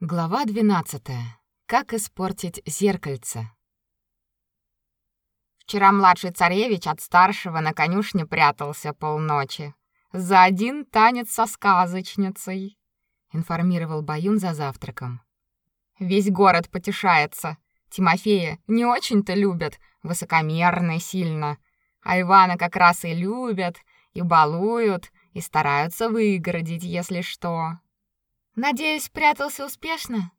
Глава 12. Как испортить зеркальце. Вчера младший царевич от старшего на конюшне прятался полночи. За один танец со сказочницей, информировал Баюн за завтраком. Весь город потешается. Тимофея не очень-то любят, высокомерный сильно. А Ивана как раз и любят, и балуют, и стараются выгородить, если что. Надеюсь, прятался успешно.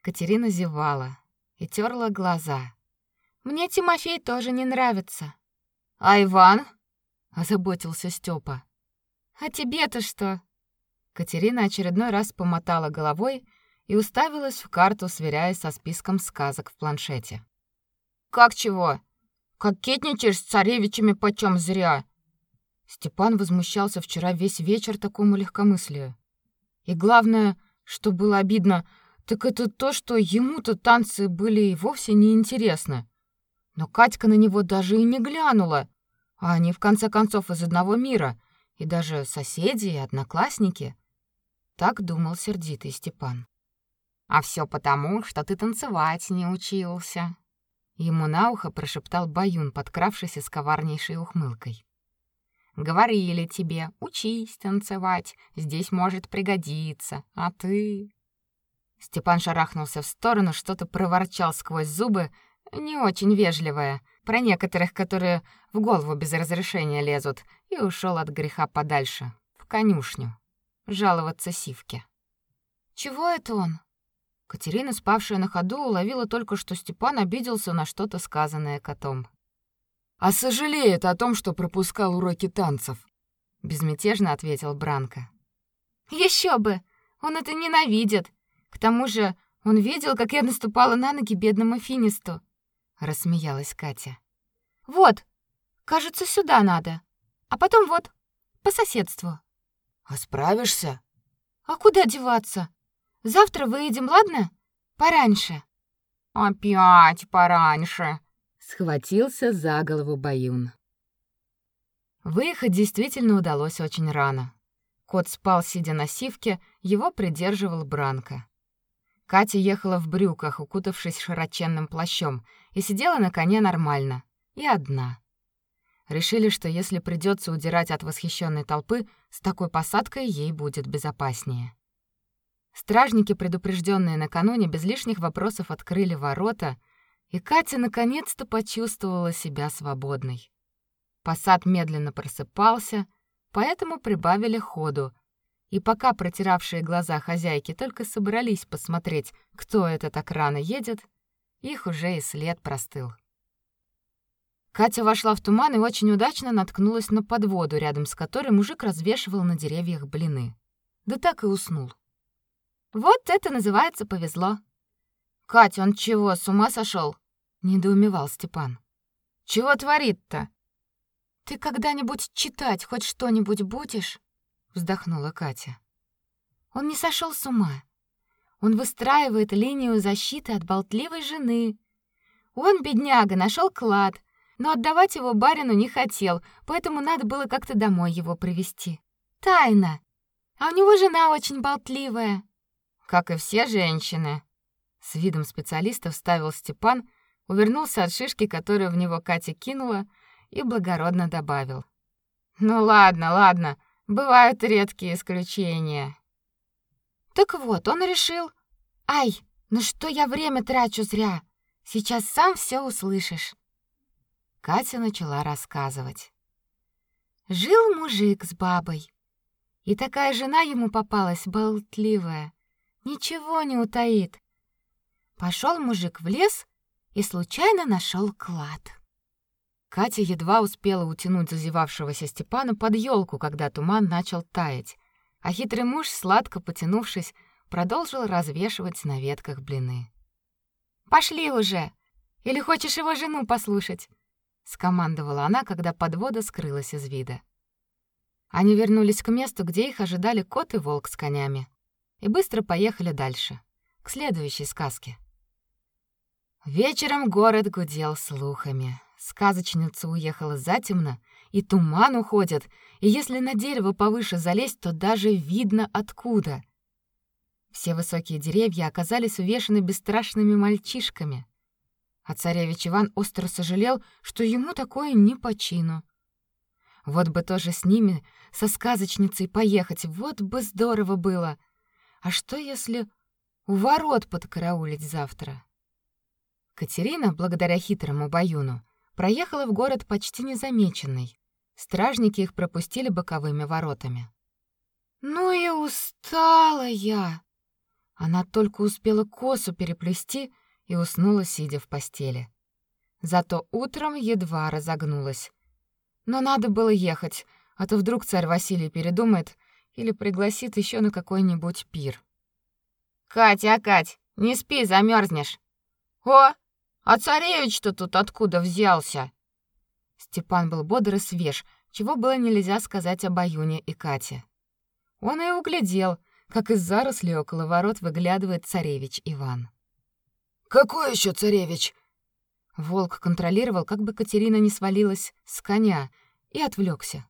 Катерина зевала и терла глаза. Мне Тимофей тоже не нравится. А Иван? озаботился Степа. А тебе-то что? Катерина очередной раз помотала головой и уставилась в карту, сверяясь со списком сказок в планшете. Как чего? Кокетничаешь с царевичами почем зря. Степан возмущался вчера весь вечер такому легкомыслию. И главное, что было обидно, так это то, что ему-то танцы были и вовсе не интересны. Но Катька на него даже и не глянула. А они в конце концов из одного мира, и даже соседи и одноклассники. Так думал сердитый Степан. А все потому, что ты танцевать не учился. Ему на ухо прошептал Баюн, подкравшись с коварнейшей ухмылкой. Говорили тебе, учись танцевать, здесь может пригодиться, а ты...» Степан шарахнулся в сторону, что-то проворчал сквозь зубы, не очень вежливое, про некоторых, которые в голову без разрешения лезут, и ушел от греха подальше, в конюшню, жаловаться Сивке. «Чего это он?» Катерина, спавшая на ходу, уловила только, что Степан обиделся на что-то сказанное котом а сожалеет о том, что пропускал уроки танцев, безмятежно ответил Бранко. Еще бы. Он это ненавидит. К тому же, он видел, как я наступала на ноги бедному финисту, рассмеялась Катя. Вот. Кажется, сюда надо. А потом вот, по соседству. А справишься? А куда деваться? Завтра выедем, ладно? Пораньше. Опять пораньше, Схватился за голову Баюн. Выехать действительно удалось очень рано. Кот спал, сидя на сивке, его придерживал Бранко. Катя ехала в брюках, укутавшись широченным плащом, и сидела на коне нормально, и одна. Решили, что если придется удирать от восхищенной толпы, с такой посадкой ей будет безопаснее. Стражники, предупрежденные накануне, без лишних вопросов открыли ворота — и Катя наконец-то почувствовала себя свободной. Посад медленно просыпался, поэтому прибавили ходу. И пока протиравшие глаза хозяйки только собрались посмотреть, кто это так рано едет, их уже и след простыл. Катя вошла в туман и очень удачно наткнулась на подводу, рядом с которой мужик развешивал на деревьях блины. Да так и уснул. Вот это называется повезло. Катя, он чего, с ума сошел? Недоумевал Степан. Чего творит-то? Ты когда-нибудь читать хоть что-нибудь будешь? вздохнула Катя. Он не сошел с ума. Он выстраивает линию защиты от болтливой жены. Он, бедняга, нашел клад, но отдавать его барину не хотел, поэтому надо было как-то домой его привести. Тайна. А у него жена очень болтливая. Как и все женщины. С видом специалиста вставил Степан, увернулся от шишки, которую в него Катя кинула, и благородно добавил: "Ну ладно, ладно, бывают редкие исключения". Так вот, он решил: "Ай, ну что я время трачу зря? Сейчас сам все услышишь". Катя начала рассказывать. Жил мужик с бабой. И такая жена ему попалась болтливая, ничего не утаит. Пошел мужик в лес и случайно нашел клад. Катя едва успела утянуть зазевавшегося Степана под елку, когда туман начал таять, а хитрый муж, сладко потянувшись, продолжил развешивать на ветках блины. «Пошли уже! Или хочешь его жену послушать?» — скомандовала она, когда подвода скрылась из вида. Они вернулись к месту, где их ожидали кот и волк с конями, и быстро поехали дальше, к следующей сказке. Вечером город гудел слухами. Сказочница уехала затемно, и туман уходит, и если на дерево повыше залезть, то даже видно откуда. Все высокие деревья оказались увешаны бесстрашными мальчишками. А царевич Иван остро сожалел, что ему такое не по чину. Вот бы тоже с ними, со сказочницей поехать, вот бы здорово было. А что если у ворот подкараулить завтра? Катерина, благодаря хитрому Баюну, проехала в город почти незамеченной. Стражники их пропустили боковыми воротами. «Ну и устала я!» Она только успела косу переплести и уснула, сидя в постели. Зато утром едва разогнулась. Но надо было ехать, а то вдруг царь Василий передумает или пригласит еще на какой-нибудь пир. «Катя, Кать, не спи, замерзнешь. «О, а царевич-то тут откуда взялся?» Степан был бодр и свеж, чего было нельзя сказать об Аюне и Кате. Он и углядел, как из зарослей около ворот выглядывает царевич Иван. «Какой еще царевич?» Волк контролировал, как бы Катерина не свалилась с коня, и отвлекся.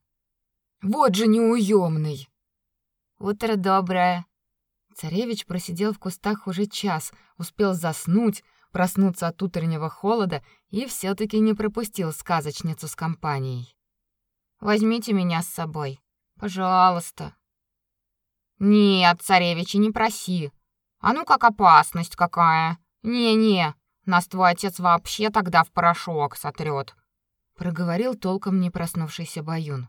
«Вот же неуемный!» «Утро доброе!» Царевич просидел в кустах уже час, успел заснуть, проснуться от утреннего холода и все таки не пропустил сказочницу с компанией. «Возьмите меня с собой, пожалуйста!» «Нет, царевич, не проси. А ну как опасность какая! Не-не, нас твой отец вообще тогда в порошок сотрет, проговорил толком не проснувшийся Баюн.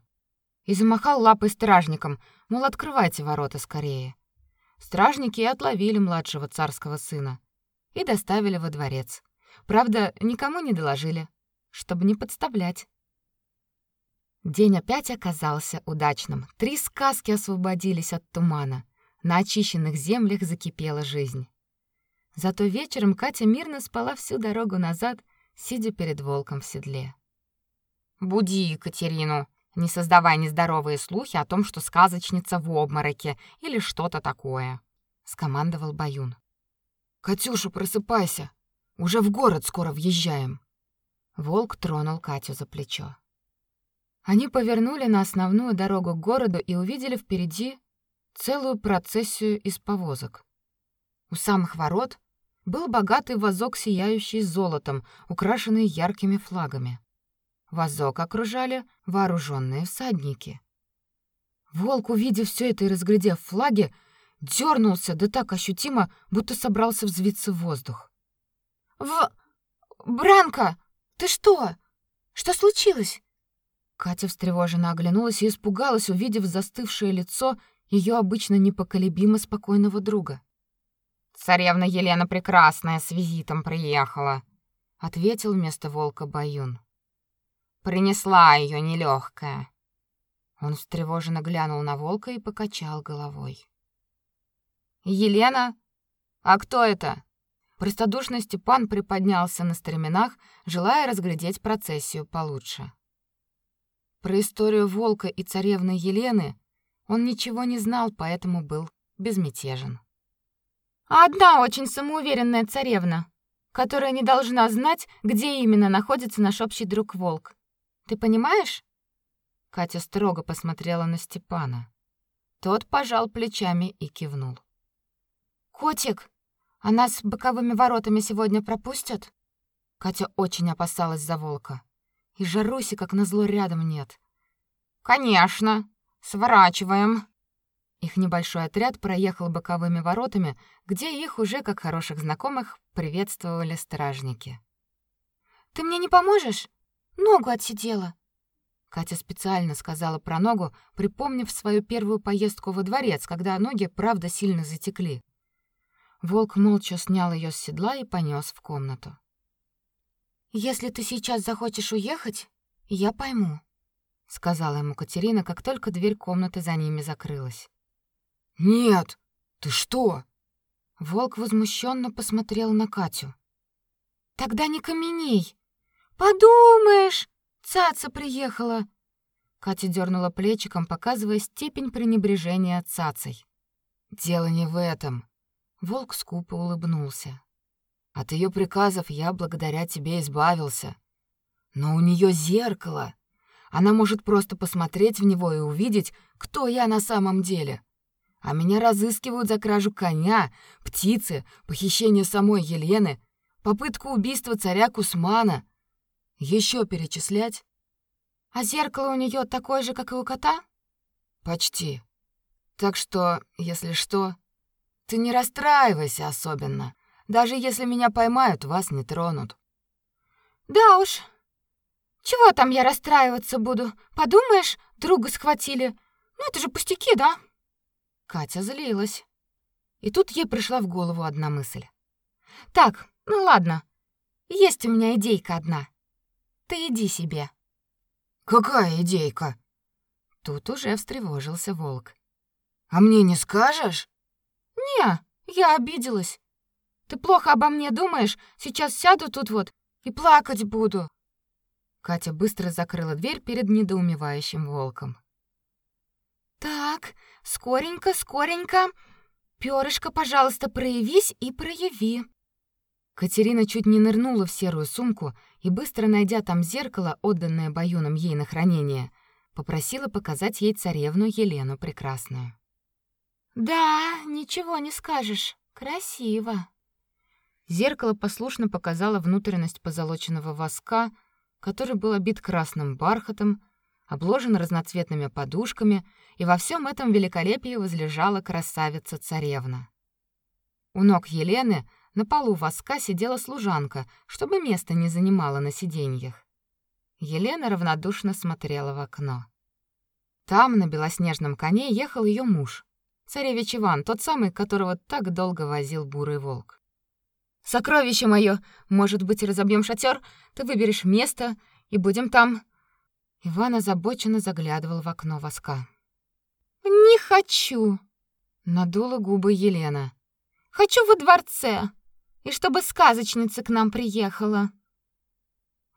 И замахал лапой стражникам, мол, открывайте ворота скорее. Стражники и отловили младшего царского сына и доставили во дворец. Правда, никому не доложили, чтобы не подставлять. День опять оказался удачным. Три сказки освободились от тумана. На очищенных землях закипела жизнь. Зато вечером Катя мирно спала всю дорогу назад, сидя перед волком в седле. «Буди Екатерину, не создавай нездоровые слухи о том, что сказочница в обмороке или что-то такое», — скомандовал Баюн. «Катюша, просыпайся! Уже в город скоро въезжаем!» Волк тронул Катю за плечо. Они повернули на основную дорогу к городу и увидели впереди целую процессию из повозок. У самых ворот был богатый вазок, сияющий золотом, украшенный яркими флагами. Вазок окружали вооруженные всадники. Волк, увидев все это и разглядев флаги, дернулся, да так ощутимо, будто собрался взвиться в воздух. «В... Бранка, ты что? Что случилось?» Катя встревоженно оглянулась и испугалась, увидев застывшее лицо ее обычно непоколебимо спокойного друга. Царевна Елена Прекрасная с визитом приехала, ответил вместо волка Баюн. Принесла ее нелегкая. Он встревоженно глянул на волка и покачал головой. Елена? А кто это? Простодушный Степан приподнялся на стременах, желая разглядеть процессию получше. Про историю волка и царевны Елены он ничего не знал, поэтому был безмятежен. Одна очень самоуверенная царевна, которая не должна знать, где именно находится наш общий друг Волк. Ты понимаешь? Катя строго посмотрела на Степана. Тот пожал плечами и кивнул. Котик, а нас боковыми воротами сегодня пропустят? Катя очень опасалась за Волка. И Жаруси, как назло, рядом нет. Конечно. Сворачиваем. Их небольшой отряд проехал боковыми воротами, где их уже как хороших знакомых приветствовали стражники. Ты мне не поможешь? Ногу отсидела. Катя специально сказала про ногу, припомнив свою первую поездку во дворец, когда ноги правда сильно затекли. Волк молча снял ее с седла и понес в комнату. Если ты сейчас захочешь уехать, я пойму, сказала ему Катерина, как только дверь комнаты за ними закрылась. Нет. Ты что? Волк возмущенно посмотрел на Катю. Тогда не каменей. Подумаешь, цаца приехала. Катя дернула плечиком, показывая степень пренебрежения цацей. Дело не в этом. Волк скупо улыбнулся. От ее приказов я благодаря тебе избавился. Но у нее зеркало. Она может просто посмотреть в него и увидеть, кто я на самом деле. А меня разыскивают за кражу коня, птицы, похищение самой Елены, попытку убийства царя Кусмана. Еще перечислять? А зеркало у нее такое же, как и у кота? Почти. Так что, если что, ты не расстраивайся особенно. Даже если меня поймают, вас не тронут. Да уж. Чего там я расстраиваться буду? Подумаешь, друга схватили. Ну это же пустяки, да? Катя злилась. И тут ей пришла в голову одна мысль. Так, ну ладно. Есть у меня идейка одна. Ты иди себе. Какая идейка? Тут уже встревожился волк. А мне не скажешь? Не, я обиделась. Ты плохо обо мне думаешь? Сейчас сяду тут вот и плакать буду. Катя быстро закрыла дверь перед недоумевающим волком. Так, скоренько, скоренько. Пёрышко, пожалуйста, проявись и прояви. Катерина чуть не нырнула в серую сумку и быстро найдя там зеркало, отданное Баюном ей на хранение, попросила показать ей царевну Елену прекрасную. Да, ничего не скажешь. Красиво. Зеркало послушно показало внутренность позолоченного воска, который был обит красным бархатом, обложен разноцветными подушками, и во всем этом великолепии возлежала красавица-царевна. У ног Елены на полу воска сидела служанка, чтобы место не занимала на сиденьях. Елена равнодушно смотрела в окно. Там на белоснежном коне ехал ее муж, царевич Иван, тот самый, которого так долго возил бурый волк. Сокровище мое, может быть, разобьем шатер, ты выберешь место и будем там. Иван озабоченно заглядывал в окно воска. Не хочу, надула губы Елена. Хочу во дворце, и чтобы сказочница к нам приехала.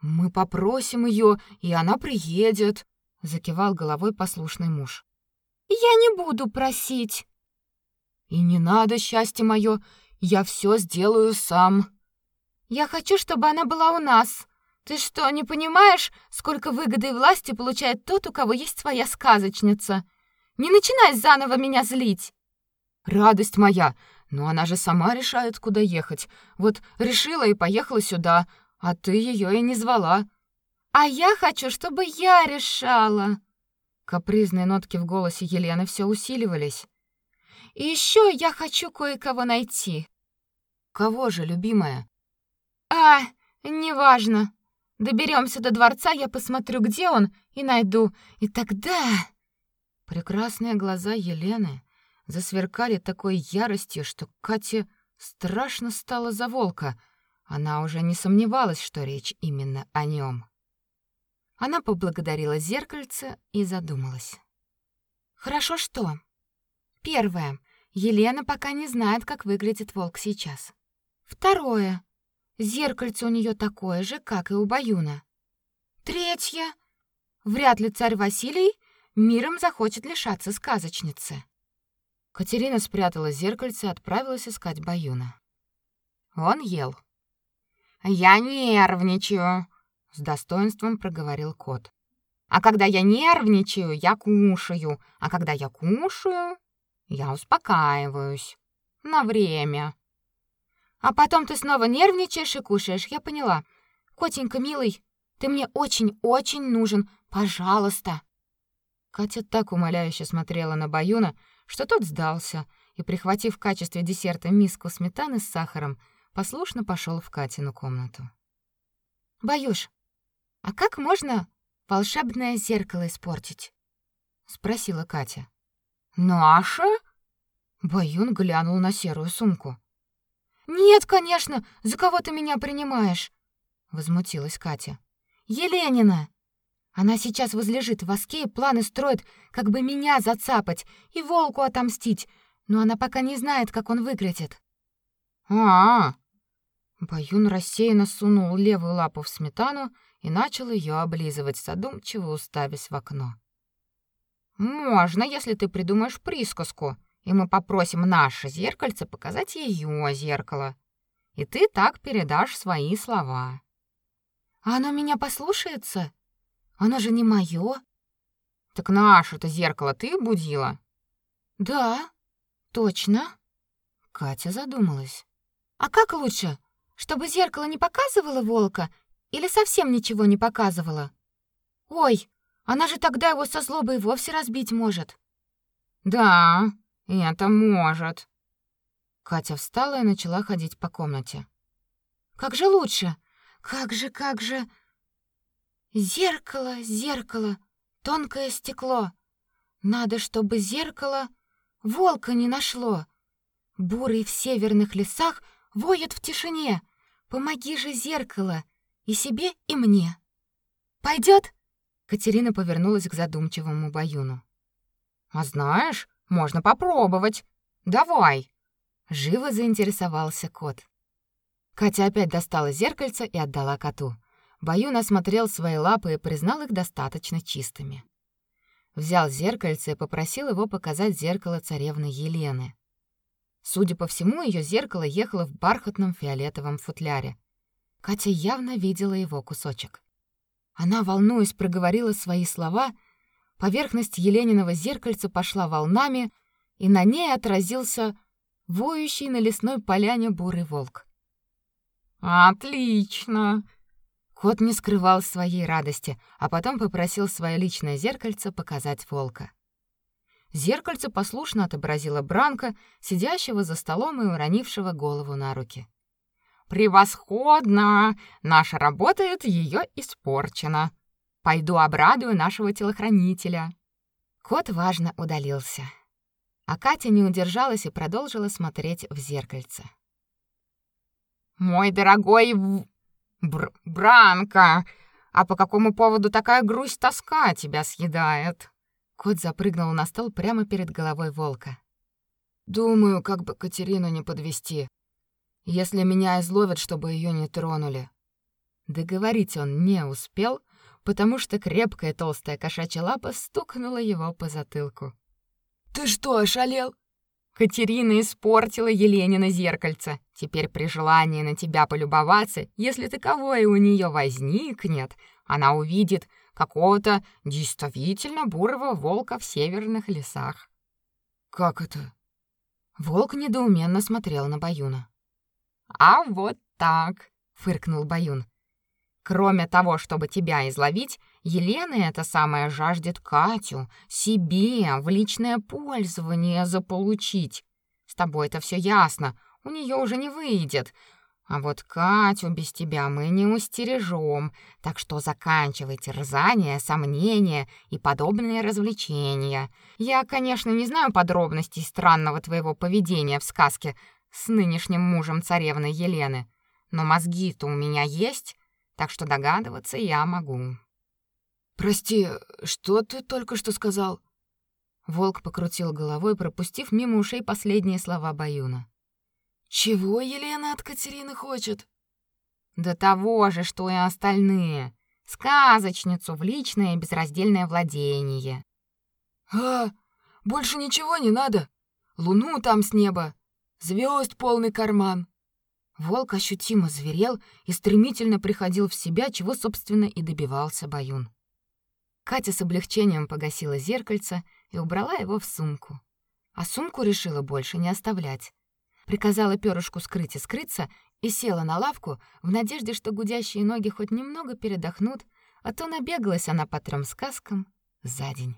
Мы попросим ее, и она приедет, закивал головой послушный муж. Я не буду просить. И не надо, счастье мое, я все сделаю сам. Я хочу, чтобы она была у нас. Ты что, не понимаешь, сколько выгоды и власти получает тот, у кого есть своя сказочница? Не начинай заново меня злить. Радость моя, но она же сама решает, куда ехать. Вот решила и поехала сюда, а ты ее и не звала. А я хочу, чтобы я решала. Капризные нотки в голосе Елены все усиливались. И еще я хочу кое-кого найти. Кого же, любимая? А, неважно. Доберемся до дворца, я посмотрю, где он, и найду. И тогда прекрасные глаза Елены засверкали такой яростью, что Кате страшно стало за волка. Она уже не сомневалась, что речь именно о нем. Она поблагодарила зеркальце и задумалась. Хорошо что? Первое. Елена пока не знает, как выглядит волк сейчас. Второе. Зеркальце у нее такое же, как и у Баюна. Третье. Вряд ли царь Василий миром захочет лишаться сказочницы. Катерина спрятала зеркальце и отправилась искать Баюна. Он ел. «Я нервничаю», — с достоинством проговорил кот. «А когда я нервничаю, я кушаю, а когда я кушаю, я успокаиваюсь. На время. А потом ты снова нервничаешь и кушаешь, я поняла. Котенька, милый, ты мне очень-очень нужен, пожалуйста. Катя так умоляюще смотрела на Баюна, что тот сдался и, прихватив в качестве десерта миску сметаны с сахаром, послушно пошел в Катину комнату. «Баюш, а как можно волшебное зеркало испортить?» — спросила Катя. «Наша?» Баюн глянул на серую сумку. «Нет, конечно, за кого ты меня принимаешь?» Возмутилась Катя. «Еленина! Она сейчас возлежит в воске и планы строит, как бы меня зацапать и волку отомстить, но она пока не знает, как он выглядит». «А-а-а!» Баюн рассеянно сунул левую лапу в сметану и начал ее облизывать, задумчиво уставясь в окно. Можно, если ты придумаешь присказку, и мы попросим наше зеркальце показать ее зеркало. И ты так передашь свои слова. А оно меня послушается? Оно же не мое. Так наше-то зеркало ты будила? Да. Точно? Катя задумалась. А как лучше? Чтобы зеркало не показывало волка или совсем ничего не показывало? Ой, она же тогда его со злобой вовсе разбить может. Да, это может. Катя встала и начала ходить по комнате. Как же лучше? Как же, как же? Зеркало, зеркало, тонкое стекло. Надо, чтобы зеркало волка не нашло. Бурый в северных лесах воет в тишине. Помоги же зеркало и себе, и мне. Пойдет? Катерина повернулась к задумчивому Баюну. А знаешь, можно попробовать. Давай. Живо заинтересовался кот. Катя опять достала зеркальце и отдала коту. Баюн осмотрел свои лапы и признал их достаточно чистыми. Взял зеркальце и попросил его показать зеркало царевны Елены. Судя по всему, ее зеркало ехало в бархатном фиолетовом футляре. Катя явно видела его кусочек. Она, волнуясь, проговорила свои слова. Поверхность Елениного зеркальца пошла волнами, и на ней отразился воющий на лесной поляне бурый волк. Отлично. Кот не скрывал своей радости, а потом попросил свое личное зеркальце показать волка. Зеркальце послушно отобразило Бранка, сидящего за столом и уронившего голову на руки. Превосходно! Наша работает, ее испорчена. Пойду обрадую нашего телохранителя. Кот важно удалился. А Катя не удержалась и продолжила смотреть в зеркальце. Мой дорогой в... Бр... Бранка, а по какому поводу такая грусть тоска тебя съедает? Кот запрыгнул на стол прямо перед головой волка. Думаю, как бы Катерину не подвести. Если меня изловят, чтобы ее не тронули. Договорить он не успел, потому что крепкая толстая кошачья лапа стукнула его по затылку. Ты что, ошалел? Катерина испортила Еленина зеркальце. Теперь при желании на тебя полюбоваться, если таковое у нее возникнет, она увидит какого-то действительно бурого волка в северных лесах. Как это? Волк недоуменно смотрел на Баюна. А вот так, фыркнул Баюн. Кроме того, чтобы тебя изловить, Елена это самое жаждет Катю себе в личное пользование заполучить. С тобой это все ясно, у нее уже не выйдет. А вот Катю без тебя мы не устережем, так что заканчивайте терзания, сомнения и подобные развлечения. Я, конечно, не знаю подробностей странного твоего поведения в сказке с нынешним мужем царевны Елены, но мозги-то у меня есть, так что догадываться я могу. Прости, что ты только что сказал? Волк покрутил головой, пропустив мимо ушей последние слова Баюна. Чего Елена от Катерины хочет? Да того же, что и остальные. Сказочницу в личное безраздельное владение. А, больше ничего не надо. Луну там с неба, звезд полный карман. Волк ощутимо зверел и стремительно приходил в себя, чего, собственно, и добивался Баюн. Катя с облегчением погасила зеркальце и убрала его в сумку. А сумку решила больше не оставлять приказала перышку скрыть и скрыться и села на лавку в надежде, что гудящие ноги хоть немного передохнут, а то набегалась она по трем сказкам за день.